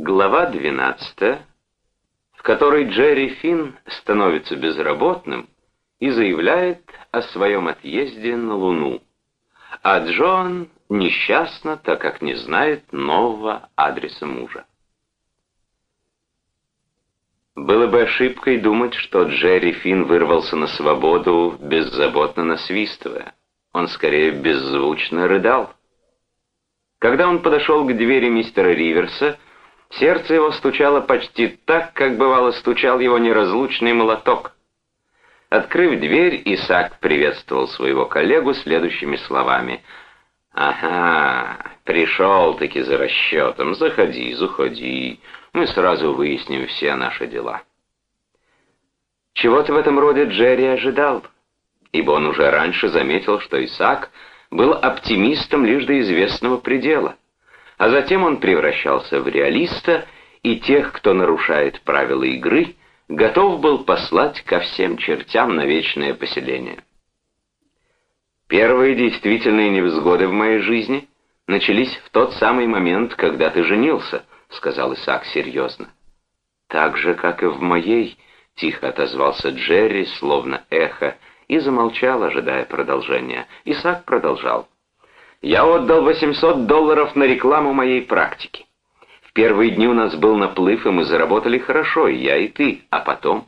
Глава 12, в которой Джерри Финн становится безработным и заявляет о своем отъезде на Луну, а Джон несчастна, так как не знает нового адреса мужа. Было бы ошибкой думать, что Джерри Финн вырвался на свободу, беззаботно насвистывая. Он скорее беззвучно рыдал. Когда он подошел к двери мистера Риверса, сердце его стучало почти так, как бывало стучал его неразлучный молоток. Открыв дверь, Исаак приветствовал своего коллегу следующими словами. «Ага, пришел-таки за расчетом. Заходи, заходи. Мы сразу выясним все наши дела». Чего-то в этом роде Джерри ожидал, ибо он уже раньше заметил, что Исаак был оптимистом лишь до известного предела, а затем он превращался в реалиста, и тех, кто нарушает правила игры, готов был послать ко всем чертям на вечное поселение. Первые действительные невзгоды в моей жизни начались в тот самый момент, когда ты женился, сказал Исаак серьезно. Так же, как и в моей, тихо отозвался Джерри, словно эхо, и замолчал, ожидая продолжения. Исаак продолжал. «Я отдал 800 долларов на рекламу моей практики. В первые дни у нас был наплыв, и мы заработали хорошо, и я, и ты. А потом?»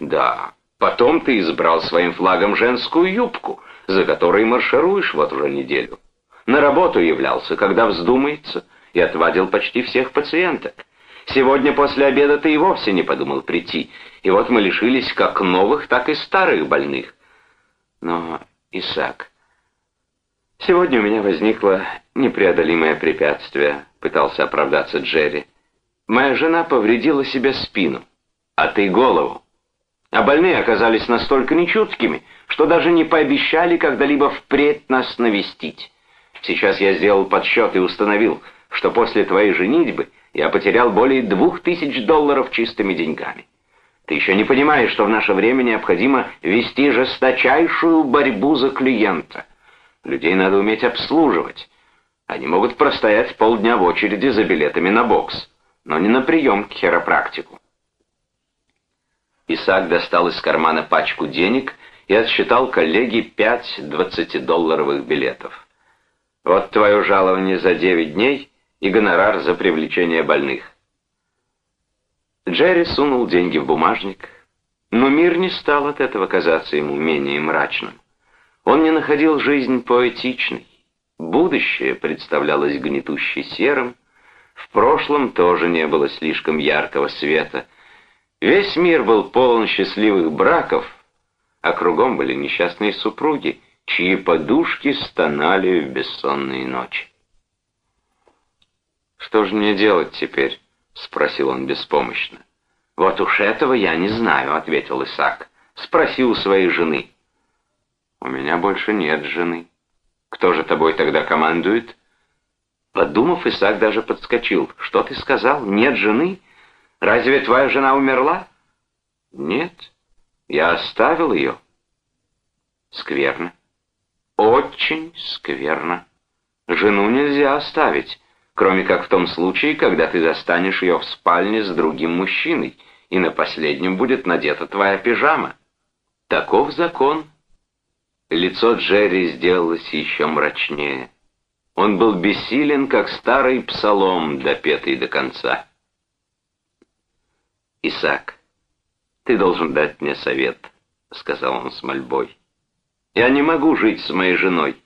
«Да, потом ты избрал своим флагом женскую юбку, за которой маршируешь вот уже неделю. На работу являлся, когда вздумается, и отвадил почти всех пациенток. Сегодня после обеда ты и вовсе не подумал прийти, и вот мы лишились как новых, так и старых больных. Но, Исаак, сегодня у меня возникло непреодолимое препятствие, пытался оправдаться Джерри. Моя жена повредила себе спину, а ты голову. А больные оказались настолько нечуткими, что даже не пообещали когда-либо впредь нас навестить. Сейчас я сделал подсчет и установил, что после твоей женитьбы я потерял более двух тысяч долларов чистыми деньгами. Ты еще не понимаешь, что в наше время необходимо вести жесточайшую борьбу за клиента. Людей надо уметь обслуживать. Они могут простоять полдня в очереди за билетами на бокс, но не на прием к хиропрактику. Исаак достал из кармана пачку денег и отсчитал коллеге пять двадцатидолларовых билетов. «Вот твое жалование за девять дней и гонорар за привлечение больных. Джерри сунул деньги в бумажник, но мир не стал от этого казаться ему менее мрачным. Он не находил жизнь поэтичной. Будущее представлялось гнетуще серым, в прошлом тоже не было слишком яркого света. Весь мир был полон счастливых браков, а кругом были несчастные супруги, чьи подушки стонали в бессонные ночи. «Что же мне делать теперь?» — спросил он беспомощно. «Вот уж этого я не знаю», — ответил Исаак. «Спроси у своей жены». «У меня больше нет жены. Кто же тобой тогда командует?» Подумав, Исаак даже подскочил. «Что ты сказал? Нет жены? Разве твоя жена умерла?» «Нет, я оставил ее». «Скверно. Очень скверно. Жену нельзя оставить» кроме как в том случае, когда ты застанешь ее в спальне с другим мужчиной, и на последнем будет надета твоя пижама. Таков закон. Лицо Джерри сделалось еще мрачнее. Он был бессилен, как старый псалом, допетый до конца. «Исаак, ты должен дать мне совет», — сказал он с мольбой. «Я не могу жить с моей женой.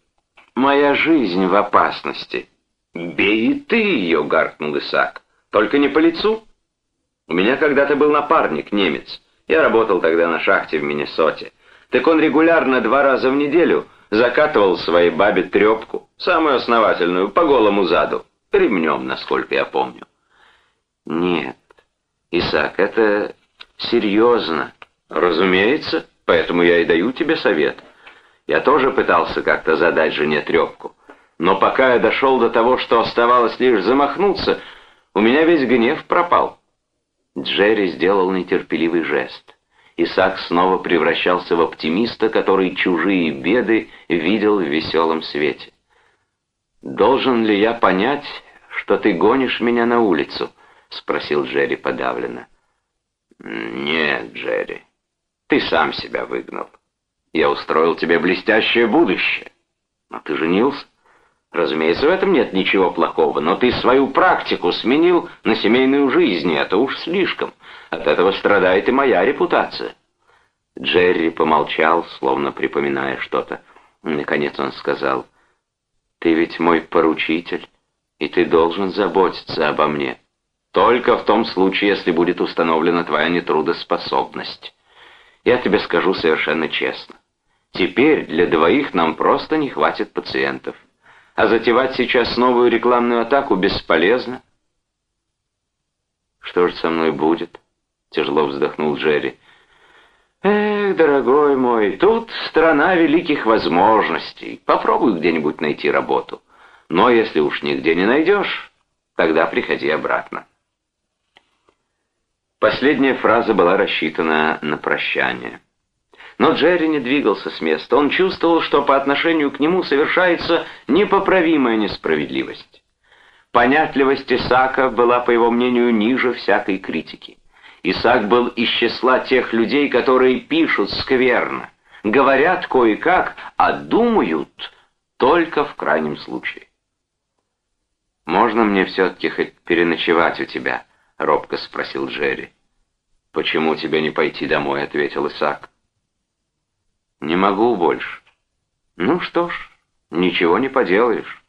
Моя жизнь в опасности». «Бей и ты ее!» — гаркнул Исаак. «Только не по лицу. У меня когда-то был напарник, немец. Я работал тогда на шахте в Миннесоте. Так он регулярно два раза в неделю закатывал своей бабе трепку, самую основательную, по голому заду, ремнем, насколько я помню. Нет, Исаак, это серьезно. Разумеется, поэтому я и даю тебе совет. Я тоже пытался как-то задать жене трепку. Но пока я дошел до того, что оставалось лишь замахнуться, у меня весь гнев пропал. Джерри сделал нетерпеливый жест. Исаак снова превращался в оптимиста, который чужие беды видел в веселом свете. «Должен ли я понять, что ты гонишь меня на улицу?» — спросил Джерри подавленно. «Нет, Джерри, ты сам себя выгнал. Я устроил тебе блестящее будущее. Но ты женился. Разумеется, в этом нет ничего плохого, но ты свою практику сменил на семейную жизнь, и это уж слишком. От этого страдает и моя репутация». Джерри помолчал, словно припоминая что-то. Наконец он сказал, «Ты ведь мой поручитель, и ты должен заботиться обо мне. Только в том случае, если будет установлена твоя нетрудоспособность. Я тебе скажу совершенно честно. Теперь для двоих нам просто не хватит пациентов. А затевать сейчас новую рекламную атаку бесполезно. Что же со мной будет? Тяжело вздохнул Джерри. Эх, дорогой мой, тут страна великих возможностей. Попробуй где-нибудь найти работу. Но если уж нигде не найдешь, тогда приходи обратно. Последняя фраза была рассчитана на прощание. Но Джерри не двигался с места. Он чувствовал, что по отношению к нему совершается непоправимая несправедливость. Понятливость Исаака была, по его мнению, ниже всякой критики. Исаак был из числа тех людей, которые пишут скверно, говорят кое-как, а думают только в крайнем случае. «Можно мне все-таки хоть переночевать у тебя?» — робко спросил Джерри. «Почему тебе не пойти домой?» — ответил Исаак. «Не могу больше». «Ну что ж, ничего не поделаешь».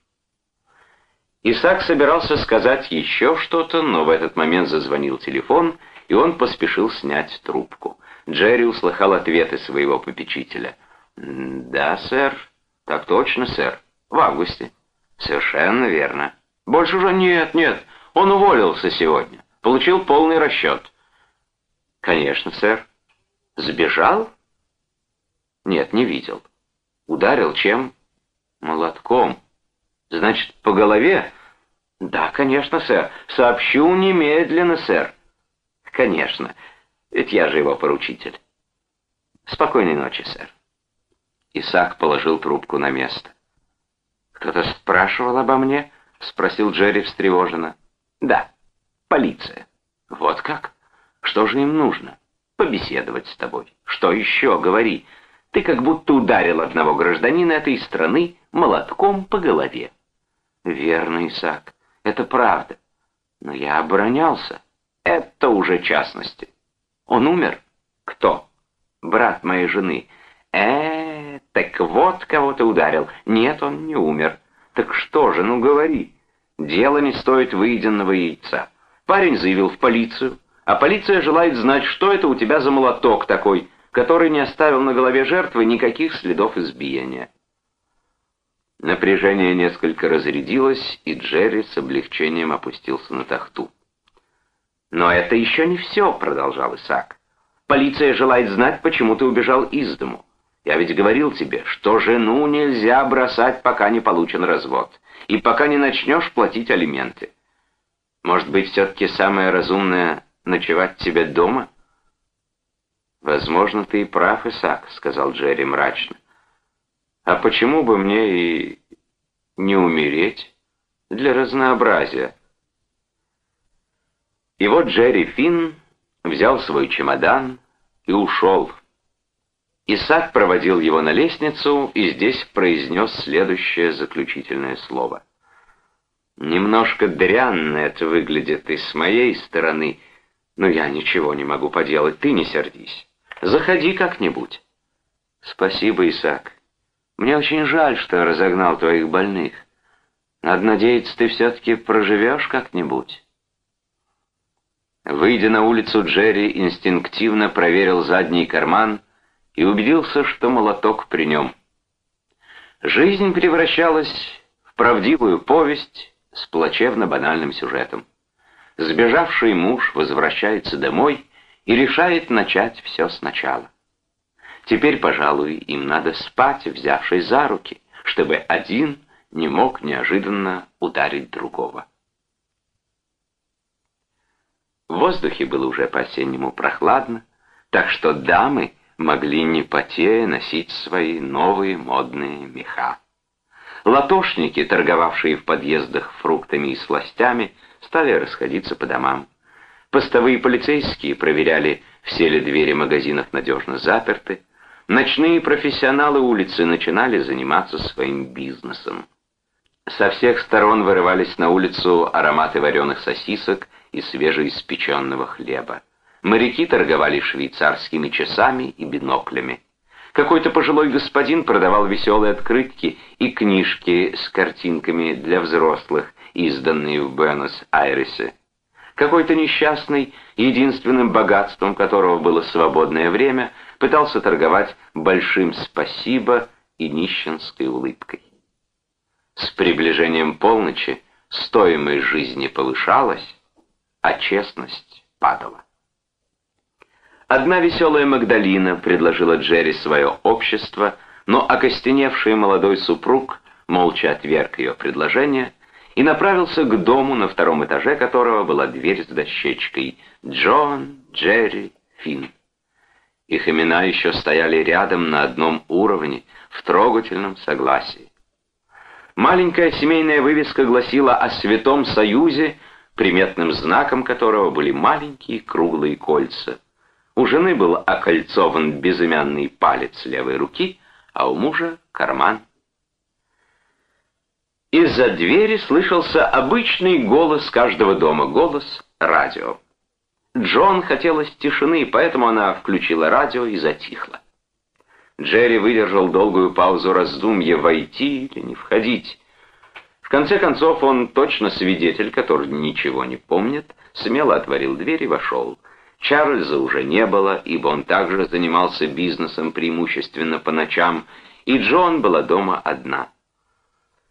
Исаак собирался сказать еще что-то, но в этот момент зазвонил телефон, и он поспешил снять трубку. Джерри услыхал ответы своего попечителя. «Да, сэр. Так точно, сэр. В августе». «Совершенно верно». «Больше уже нет, нет. Он уволился сегодня. Получил полный расчет». «Конечно, сэр». «Сбежал?» «Нет, не видел». «Ударил чем?» «Молотком». «Значит, по голове?» «Да, конечно, сэр. Сообщу немедленно, сэр». «Конечно. Ведь я же его поручитель». «Спокойной ночи, сэр». Исаак положил трубку на место. «Кто-то спрашивал обо мне?» — спросил Джерри встревоженно. «Да, полиция». «Вот как? Что же им нужно?» «Побеседовать с тобой. Что еще? Говори. Ты как будто ударил одного гражданина этой страны молотком по голове». «Верно, Исаак. Это правда. Но я оборонялся. Это уже частности. Он умер? Кто? Брат моей жены. Э, так вот кого ты ударил. Нет, он не умер. Так что же, ну говори. Дело не стоит выеденного яйца. Парень заявил в полицию, а полиция желает знать, что это у тебя за молоток такой, который не оставил на голове жертвы никаких следов избиения. Напряжение несколько разрядилось, и Джерри с облегчением опустился на тахту. «Но это еще не все», — продолжал Исаак. «Полиция желает знать, почему ты убежал из дому. Я ведь говорил тебе, что жену нельзя бросать, пока не получен развод, и пока не начнешь платить алименты. Может быть, все-таки самое разумное — ночевать тебе дома?» «Возможно, ты и прав, Исаак», — сказал Джерри мрачно. «А почему бы мне и не умереть для разнообразия?» И вот Джерри Финн взял свой чемодан и ушел. Исаак проводил его на лестницу и здесь произнес следующее заключительное слово. «Немножко дрянно это выглядит и с моей стороны, но я ничего не могу поделать, ты не сердись. Заходи как-нибудь». «Спасибо, Исаак. Мне очень жаль, что разогнал твоих больных. Надо надеяться, ты все-таки проживешь как-нибудь». Выйдя на улицу, Джерри инстинктивно проверил задний карман и убедился, что молоток при нем. Жизнь превращалась в правдивую повесть с плачевно-банальным сюжетом. Сбежавший муж возвращается домой и решает начать все сначала. Теперь, пожалуй, им надо спать, взявшись за руки, чтобы один не мог неожиданно ударить другого. В воздухе было уже по-осеннему прохладно, так что дамы могли не потея носить свои новые модные меха. Латошники, торговавшие в подъездах фруктами и сластями, стали расходиться по домам. Постовые полицейские проверяли, все ли двери магазинов надежно заперты. Ночные профессионалы улицы начинали заниматься своим бизнесом. Со всех сторон вырывались на улицу ароматы вареных сосисок и свежеиспеченного хлеба. Моряки торговали швейцарскими часами и биноклями. Какой-то пожилой господин продавал веселые открытки и книжки с картинками для взрослых, изданные в Буэнос-Айресе. Какой-то несчастный, единственным богатством которого было свободное время, пытался торговать большим спасибо и нищенской улыбкой. С приближением полночи стоимость жизни повышалась, а честность падала. Одна веселая Магдалина предложила Джерри свое общество, но окостеневший молодой супруг молча отверг ее предложение и направился к дому, на втором этаже которого была дверь с дощечкой «Джон, Джерри, Финн». Их имена еще стояли рядом на одном уровне, в трогательном согласии. Маленькая семейная вывеска гласила о Святом Союзе, приметным знаком которого были маленькие круглые кольца. У жены был окольцован безымянный палец левой руки, а у мужа — карман. Из-за двери слышался обычный голос каждого дома, голос радио. Джон хотелось тишины, поэтому она включила радио и затихла. Джерри выдержал долгую паузу раздумья, войти или не входить. В конце концов, он точно свидетель, который ничего не помнит, смело отворил дверь и вошел. Чарльза уже не было, ибо он также занимался бизнесом преимущественно по ночам, и Джон была дома одна.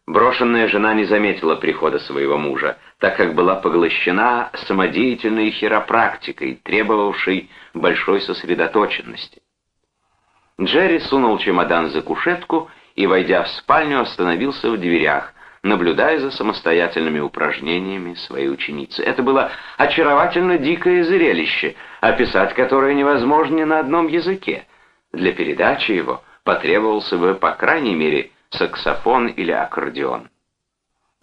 Брошенная жена не заметила прихода своего мужа, так как была поглощена самодеятельной хиропрактикой, требовавшей большой сосредоточенности. Джерри сунул чемодан за кушетку и, войдя в спальню, остановился в дверях, наблюдая за самостоятельными упражнениями своей ученицы. Это было очаровательно дикое зрелище, описать которое невозможно ни на одном языке. Для передачи его потребовался бы, по крайней мере, саксофон или аккордеон.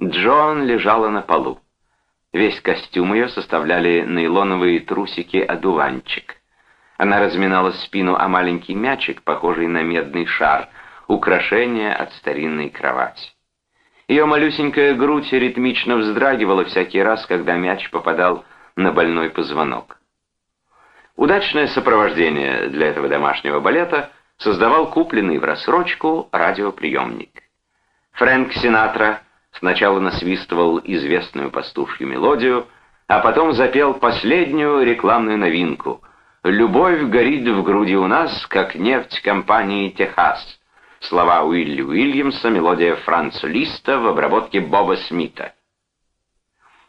Джон лежала на полу. Весь костюм ее составляли нейлоновые трусики-одуванчик. Она разминала спину о маленький мячик, похожий на медный шар, украшение от старинной кровати. Ее малюсенькая грудь ритмично вздрагивала всякий раз, когда мяч попадал на больной позвонок. Удачное сопровождение для этого домашнего балета создавал купленный в рассрочку радиоприемник. Фрэнк Синатра сначала насвистывал известную пастушью мелодию, а потом запел последнюю рекламную новинку «Любовь горит в груди у нас, как нефть компании «Техас». Слова Уилли Уильямса, мелодия Франца Листа в обработке Боба Смита.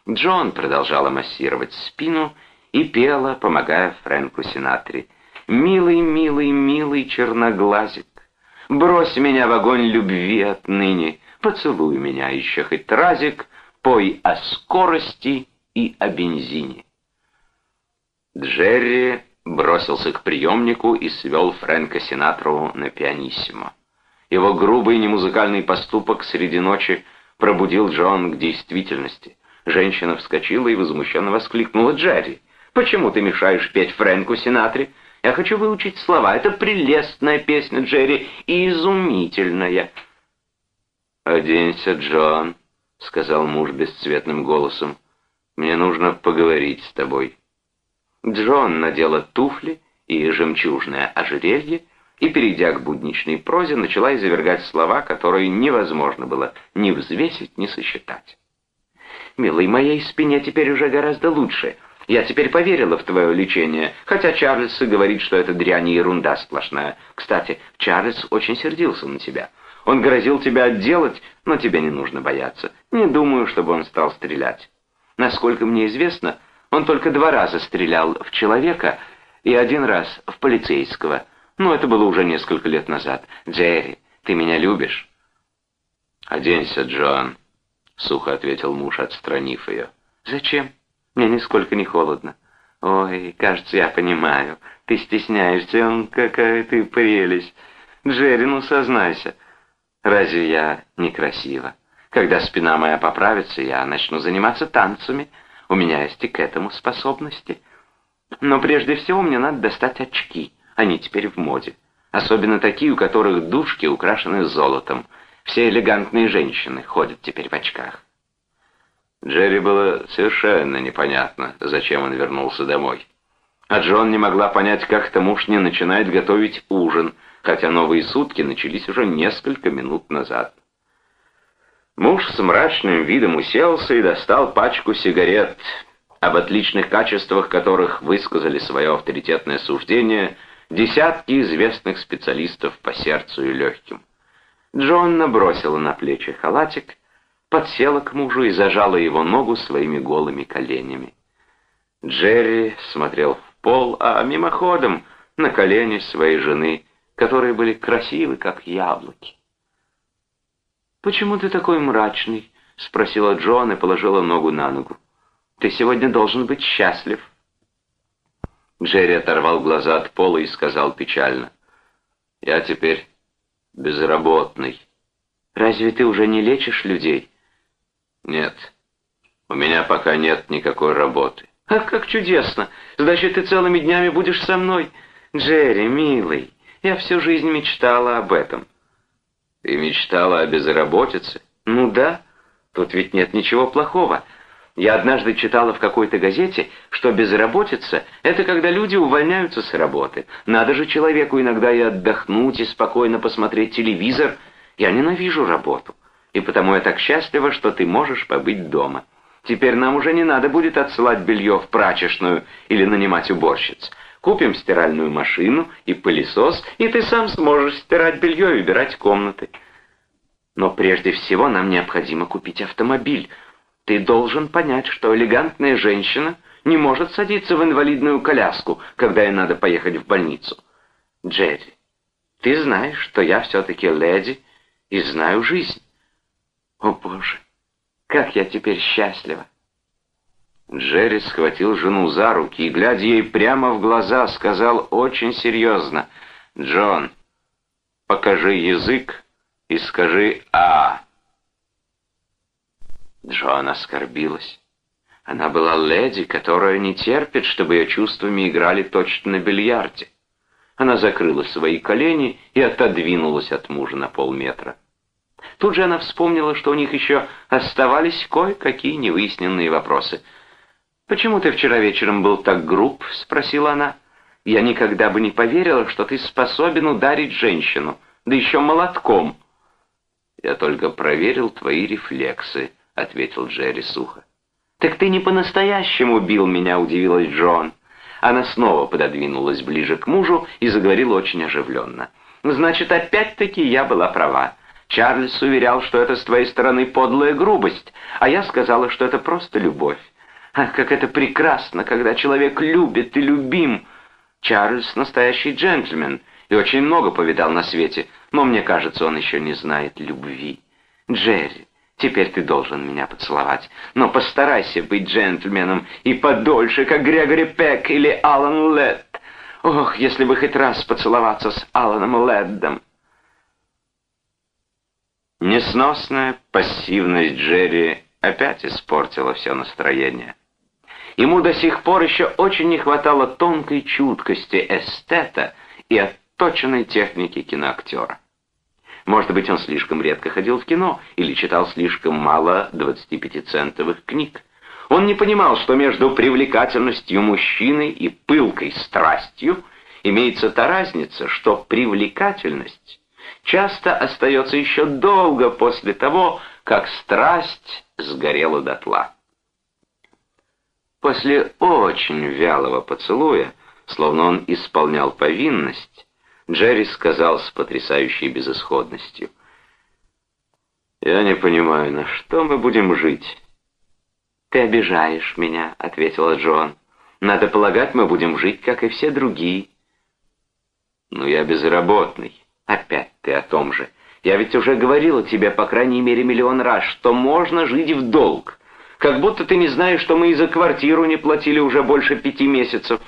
Джон продолжала массировать спину и пела, помогая Фрэнку Синатри. «Милый, милый, милый черноглазик, брось меня в огонь любви отныне, поцелуй меня еще хоть разик, пой о скорости и о бензине». Джерри бросился к приемнику и свел Фрэнка Синатру на пианиссимо. Его грубый немузыкальный поступок среди ночи пробудил Джон к действительности. Женщина вскочила и возмущенно воскликнула Джерри. «Почему ты мешаешь петь Фрэнку Синатре? Я хочу выучить слова. Это прелестная песня, Джерри, и изумительная». «Оденься, Джон», — сказал муж бесцветным голосом. «Мне нужно поговорить с тобой». Джон надела туфли и жемчужное ожерелье и, перейдя к будничной прозе, начала извергать слова, которые невозможно было ни взвесить, ни сосчитать. «Милый, моей спине теперь уже гораздо лучше. Я теперь поверила в твое лечение, хотя Чарльз говорит, что это дрянь и ерунда сплошная. Кстати, Чарльз очень сердился на тебя. Он грозил тебя отделать, но тебе не нужно бояться. Не думаю, чтобы он стал стрелять. Насколько мне известно, он только два раза стрелял в человека и один раз в полицейского». Но это было уже несколько лет назад. Джерри, ты меня любишь?» «Оденься, Джоан», — сухо ответил муж, отстранив ее. «Зачем? Мне нисколько не холодно». «Ой, кажется, я понимаю. Ты стесняешься, он какая ты прелесть. Джерри, ну сознайся. Разве я некрасива? Когда спина моя поправится, я начну заниматься танцами. У меня есть и к этому способности. Но прежде всего мне надо достать очки. Они теперь в моде. Особенно такие, у которых дужки украшены золотом. Все элегантные женщины ходят теперь в очках. Джерри было совершенно непонятно, зачем он вернулся домой. А Джон не могла понять, как это муж не начинает готовить ужин, хотя новые сутки начались уже несколько минут назад. Муж с мрачным видом уселся и достал пачку сигарет, об отличных качествах которых высказали свое авторитетное суждение десятки известных специалистов по сердцу и легким. Джонна бросила на плечи халатик, подсела к мужу и зажала его ногу своими голыми коленями. Джерри смотрел в пол, а мимоходом на колени своей жены, которые были красивы, как яблоки. «Почему ты такой мрачный?» — спросила Джон и положила ногу на ногу. «Ты сегодня должен быть счастлив». Джерри оторвал глаза от пола и сказал печально. «Я теперь безработный». «Разве ты уже не лечишь людей?» «Нет, у меня пока нет никакой работы». «Ах, как чудесно! Значит, ты целыми днями будешь со мной? Джерри, милый, я всю жизнь мечтала об этом». «Ты мечтала о безработице?» «Ну да, тут ведь нет ничего плохого. Я однажды читала в какой-то газете, что безработица — это когда люди увольняются с работы. Надо же человеку иногда и отдохнуть, и спокойно посмотреть телевизор. Я ненавижу работу, и потому я так счастлива, что ты можешь побыть дома». Теперь нам уже не надо будет отсылать белье в прачечную или нанимать уборщиц. Купим стиральную машину и пылесос, и ты сам сможешь стирать белье и убирать комнаты. Но прежде всего нам необходимо купить автомобиль. Ты должен понять, что элегантная женщина не может садиться в инвалидную коляску, когда ей надо поехать в больницу. Джерри, ты знаешь, что я все-таки леди и знаю жизнь. О, Боже! Как я теперь счастлива!» Джерри схватил жену за руки и, глядя ей прямо в глаза, сказал очень серьезно, «Джон, покажи язык и скажи «А». Джон оскорбилась. Она была леди, которая не терпит, чтобы ее чувствами играли точно на бильярде. Она закрыла свои колени и отодвинулась от мужа на полметра. Тут же она вспомнила, что у них еще оставались кое-какие невыясненные вопросы. «Почему ты вчера вечером был так груб?» — спросила она. «Я никогда бы не поверила, что ты способен ударить женщину, да еще молотком». «Я только проверил твои рефлексы», — ответил Джерри сухо. «Так ты не по-настоящему бил меня», — удивилась Джон. Она снова пододвинулась ближе к мужу и заговорила очень оживленно. «Значит, опять-таки я была права. Чарльз уверял, что это с твоей стороны подлая грубость, а я сказала, что это просто любовь. Ах, как это прекрасно, когда человек любит и любим. Чарльз настоящий джентльмен и очень много повидал на свете, но мне кажется, он еще не знает любви. Джерри, теперь ты должен меня поцеловать, но постарайся быть джентльменом и подольше, как Грегори Пек или Алан Лед. Ох, если бы хоть раз поцеловаться с Аланом Леддом. Несносная пассивность Джерри опять испортила все настроение. Ему до сих пор еще очень не хватало тонкой чуткости эстета и отточенной техники киноактера. Может быть, он слишком редко ходил в кино или читал слишком мало 25-центовых книг. Он не понимал, что между привлекательностью мужчины и пылкой страстью имеется та разница, что привлекательность часто остается еще долго после того, как страсть сгорела дотла. После очень вялого поцелуя, словно он исполнял повинность, Джерри сказал с потрясающей безысходностью. «Я не понимаю, на что мы будем жить?» «Ты обижаешь меня», — ответила Джон. «Надо полагать, мы будем жить, как и все другие». «Ну, я безработный». Опять ты о том же. Я ведь уже говорила тебе, по крайней мере, миллион раз, что можно жить в долг. Как будто ты не знаешь, что мы и за квартиру не платили уже больше пяти месяцев.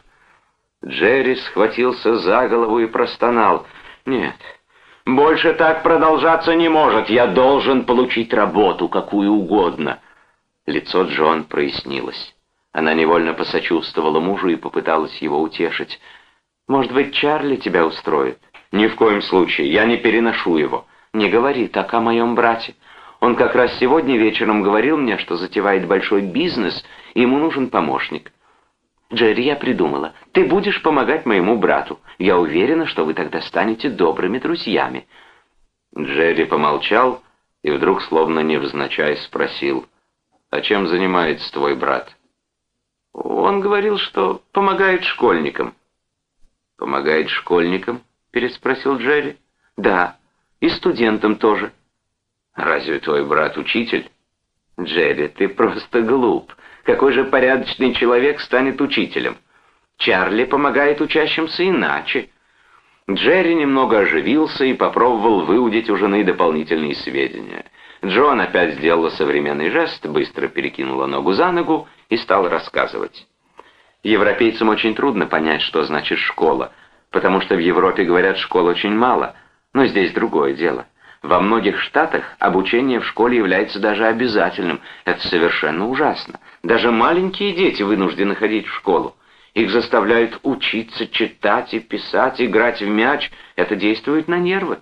Джерри схватился за голову и простонал. Нет, Больше так продолжаться не может. Я должен получить работу, какую угодно». Лицо Джон прояснилось. Она невольно посочувствовала мужу и попыталась его утешить. «Может быть, Чарли тебя устроит?» «Ни в коем случае. Я не переношу его». «Не говори так о моем брате. Он как раз сегодня вечером говорил мне, что затевает большой бизнес, и ему нужен помощник. Джерри, я придумала. Ты будешь помогать моему брату. Я уверена, что вы тогда станете добрыми друзьями». Джерри помолчал и вдруг, словно невзначай, спросил, «А чем занимается твой брат?» Он говорил, что помогает школьникам. «Помогает школьникам?» — переспросил Джерри. «Да, и студентам тоже». «Разве твой брат учитель?» «Джерри, ты просто глуп. Какой же порядочный человек станет учителем? Чарли помогает учащимся иначе». Джерри немного оживился и попробовал выудить у жены дополнительные сведения. Джон опять сделала современный жест, быстро перекинула ногу за ногу и стал рассказывать. Европейцам очень трудно понять, что значит школа, потому что в Европе говорят школ очень мало, но здесь другое дело. Во многих штатах обучение в школе является даже обязательным. Это совершенно ужасно. Даже маленькие дети вынуждены ходить в школу. Их заставляют учиться, читать и писать, играть в мяч. Это действует на нервы.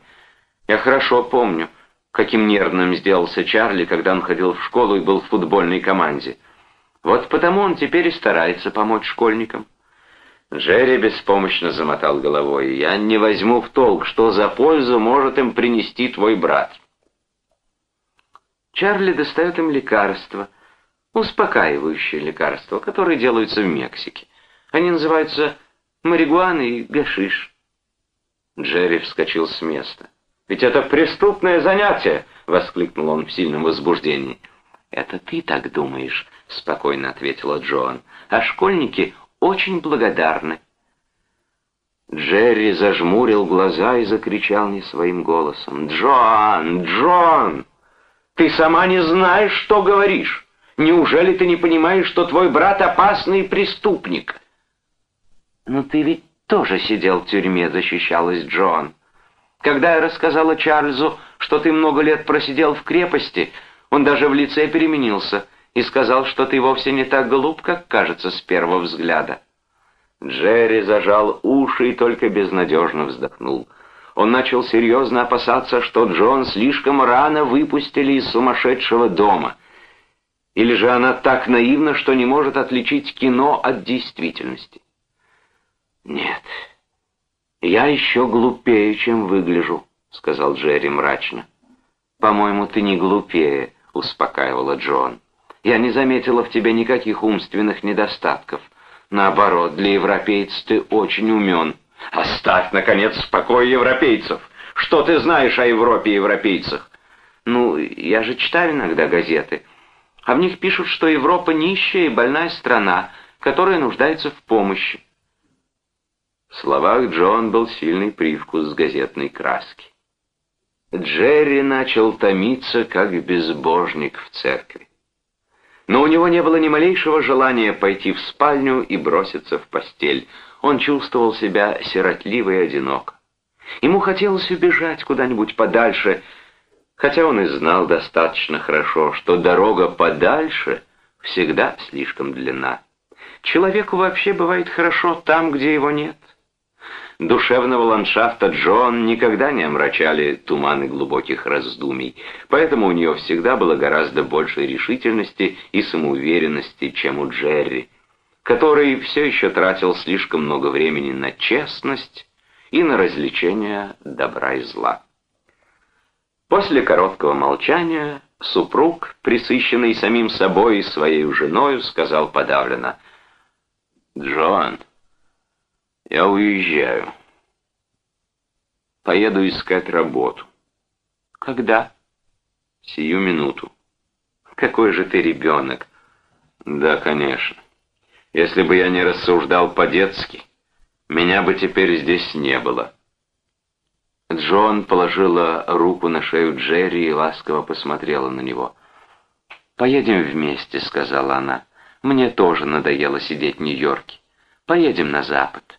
Я хорошо помню, каким нервным сделался Чарли, когда он ходил в школу и был в футбольной команде. Вот потому он теперь и старается помочь школьникам. Джерри беспомощно замотал головой. «Я не возьму в толк, что за пользу может им принести твой брат». Чарли достает им лекарства, успокаивающие лекарства, которые делаются в Мексике. Они называются маригуана и гашиш. Джерри вскочил с места. «Ведь это преступное занятие!» — воскликнул он в сильном возбуждении. «Это ты так думаешь», — спокойно ответила Джоан. «А школьники очень благодарны». Джерри зажмурил глаза и закричал не своим голосом. «Джон! Джон! Ты сама не знаешь, что говоришь! Неужели ты не понимаешь, что твой брат опасный преступник?» «Но ты ведь тоже сидел в тюрьме», — защищалась Джон. «Когда я рассказала Чарльзу, что ты много лет просидел в крепости, он даже в лице переменился и сказал, что ты вовсе не так глуп, как кажется с первого взгляда. Джерри зажал уши и только безнадежно вздохнул. Он начал серьезно опасаться, что Джон слишком рано выпустили из сумасшедшего дома. Или же она так наивна, что не может отличить кино от действительности. «Нет, я еще глупее, чем выгляжу», — сказал Джерри мрачно. «По-моему, ты не глупее», — успокаивала Джон. Я не заметила в тебе никаких умственных недостатков. Наоборот, для европейца ты очень умен. Оставь, наконец, в покое европейцев. Что ты знаешь о Европе и европейцах? Ну, я же читаю иногда газеты. А в них пишут, что Европа нищая и больная страна, которая нуждается в помощи. В словах Джон был сильный привкус газетной краски. Джерри начал томиться, как безбожник в церкви но у него не было ни малейшего желания пойти в спальню и броситься в постель. Он чувствовал себя сиротливо и одиноко. Ему хотелось убежать куда-нибудь подальше, хотя он и знал достаточно хорошо, что дорога подальше всегда слишком длинна. Человеку вообще бывает хорошо там, где его нет. Душевного ландшафта Джон никогда не омрачали туманы глубоких раздумий, поэтому у нее всегда было гораздо больше решительности и самоуверенности, чем у Джерри, который все еще тратил слишком много времени на честность и на развлечения добра и зла. После короткого молчания супруг, присыщенный самим собой и своей женой, сказал подавленно, «Джон, я уезжаю. Поеду искать работу. Когда? Сию минуту. Какой же ты ребенок. Да, конечно. Если бы я не рассуждал по-детски, меня бы теперь здесь не было. Джон положила руку на шею Джерри и ласково посмотрела на него. «Поедем вместе», — сказала она. «Мне тоже надоело сидеть в Нью-Йорке. Поедем на запад».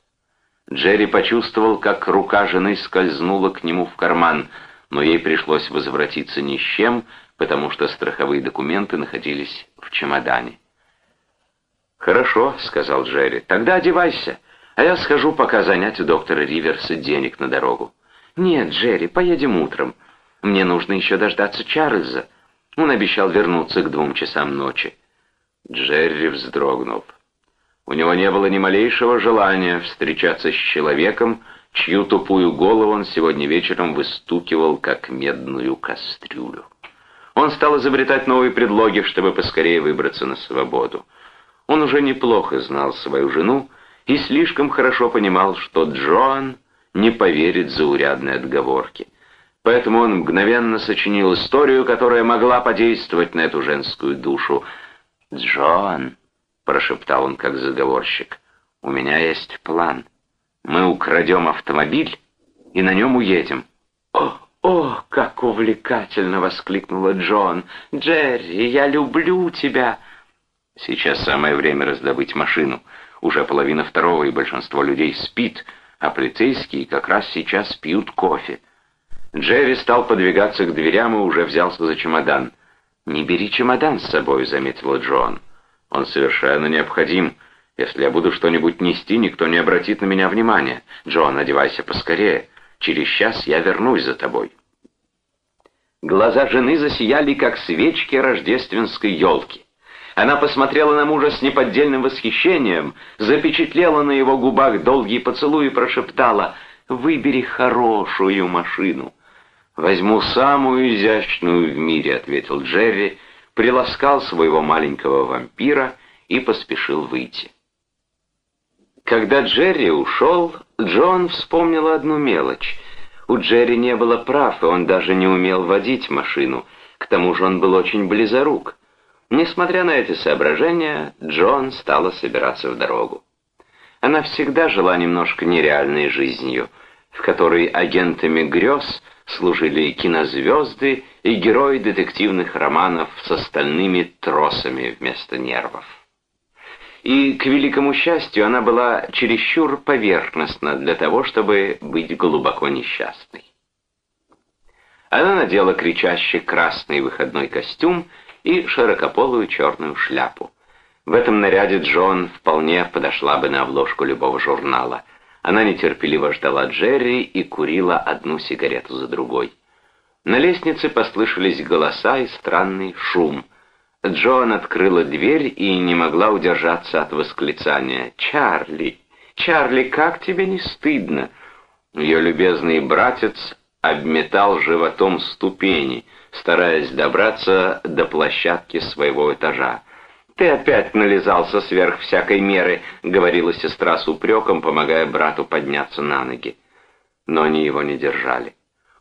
Джерри почувствовал, как рука жены скользнула к нему в карман, но ей пришлось возвратиться ни с чем, потому что страховые документы находились в чемодане. «Хорошо», — сказал Джерри, — «тогда одевайся, а я схожу пока занять у доктора Риверса денег на дорогу». «Нет, Джерри, поедем утром. Мне нужно еще дождаться Чарльза. Он обещал вернуться к двум часам ночи». Джерри вздрогнул. У него не было ни малейшего желания встречаться с человеком, чью тупую голову он сегодня вечером выстукивал, как медную кастрюлю. Он стал изобретать новые предлоги, чтобы поскорее выбраться на свободу. Он уже неплохо знал свою жену и слишком хорошо понимал, что Джоан не поверит заурядной отговорке. Поэтому он мгновенно сочинил историю, которая могла подействовать на эту женскую душу. «Джоан», — прошептал он как заговорщик, — «у меня есть план. Мы украдем автомобиль и на нем уедем». «О, о, как увлекательно!» — воскликнула Джоан. «Джерри, я люблю тебя!» Сейчас самое время раздобыть машину. Уже половина второго, и большинство людей спит, а полицейские как раз сейчас пьют кофе. Джерри стал подвигаться к дверям и уже взялся за чемодан. «Не бери чемодан с собой», — заметила Джон. «Он совершенно необходим. Если я буду что-нибудь нести, никто не обратит на меня внимания. Джон, одевайся поскорее. Через час я вернусь за тобой». Глаза жены засияли, как свечки рождественской елки. Она посмотрела на мужа с неподдельным восхищением, запечатлела на его губах долгий поцелуй и прошептала «Выбери хорошую машину». «Возьму самую изящную в мире», — ответил Джерри, приласкал своего маленького вампира и поспешил выйти. Когда Джерри ушел, Джон вспомнила одну мелочь. У Джерри не было прав, и он даже не умел водить машину. К тому же он был очень близорук. Несмотря на эти соображения, Джон стала собираться в дорогу. Она всегда жила немножко нереальной жизнью, в которой агентами грез служили кинозвезды и герои детективных романов с остальными тросами вместо нервов. И, к великому счастью, она была чересчур поверхностна для того, чтобы быть глубоко несчастной. Она надела кричащий красный выходной костюм и широкополую черную шляпу. В этом наряде Джон вполне подошла бы на обложку любого журнала. Она нетерпеливо ждала Джерри и курила одну сигарету за другой. На лестнице послышались голоса и странный шум. Джон открыла дверь и не могла удержаться от восклицания. «Чарли! Чарли, как тебе не стыдно?» Ее любезный братец обметал животом ступени — стараясь добраться до площадки своего этажа. «Ты опять нализался сверх всякой меры», — говорила сестра с упреком, помогая брату подняться на ноги. Но они его не держали.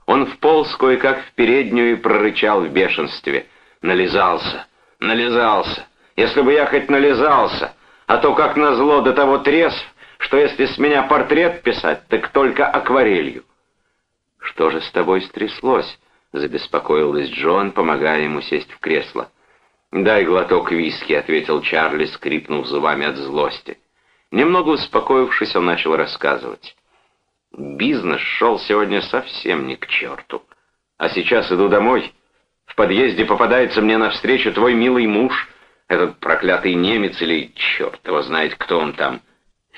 Он вполз кое-как в переднюю и прорычал в бешенстве. «Нализался! Нализался! Если бы я хоть нализался! А то как назло до того трезв, что если с меня портрет писать, так только акварелью!» «Что же с тобой стряслось?» — забеспокоилась Джон, помогая ему сесть в кресло. «Дай глоток виски», — ответил Чарли, скрипнув зубами от злости. Немного успокоившись, он начал рассказывать. «Бизнес шел сегодня совсем не к черту. А сейчас иду домой. В подъезде попадается мне навстречу твой милый муж, этот проклятый немец или черт его знает, кто он там.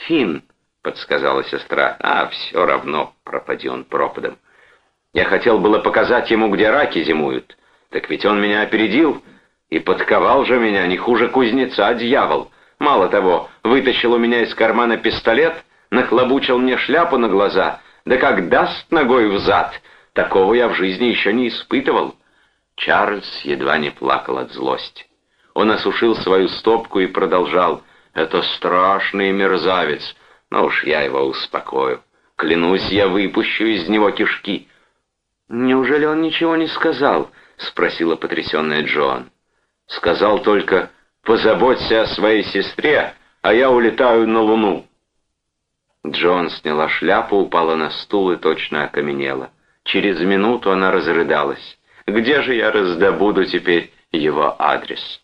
Фин, подсказала сестра. «А, все равно, пропади он пропадом». Я хотел было показать ему, где раки зимуют. Так ведь он меня опередил и подковал же меня не хуже кузнеца, а дьявол. Мало того, вытащил у меня из кармана пистолет, нахлобучил мне шляпу на глаза, да как даст ногой в зад. Такого я в жизни еще не испытывал. Чарльз едва не плакал от злости. Он осушил свою стопку и продолжал. «Это страшный мерзавец, но уж я его успокою. Клянусь, я выпущу из него кишки». «Неужели он ничего не сказал?» — спросила потрясенная Джоан. «Сказал только, позаботься о своей сестре, а я улетаю на Луну». Джон сняла шляпу, упала на стул и точно окаменела. Через минуту она разрыдалась. «Где же я раздобуду теперь его адрес?»